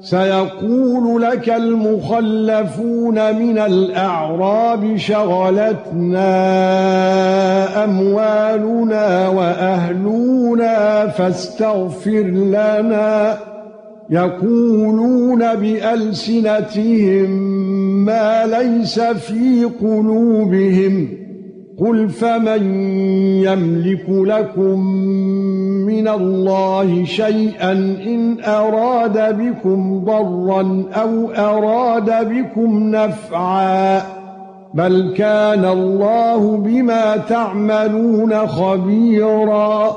سيقول لك المخلفون من الأعراب شغلتنا أموالنا وأهلنا فاستغفر لنا. يقولون بألسنتهم ما ليس في قلوبهم. قل فمن يملك لكم من الله شيئا إن أراد بكم ضرا أو أراد بكم نفعا. بل كان الله بما تعملون خبيرا.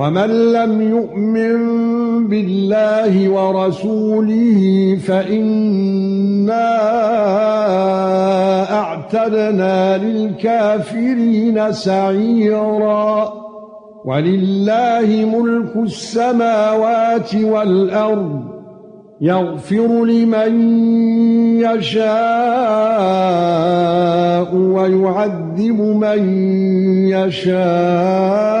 ومن لم يؤمن بالله ورسوله فإنا أعتدنا للكافرين سعيرا. ولله ملك السماوات والأرض يغفر لمن يشاء ويعذب من يشاء.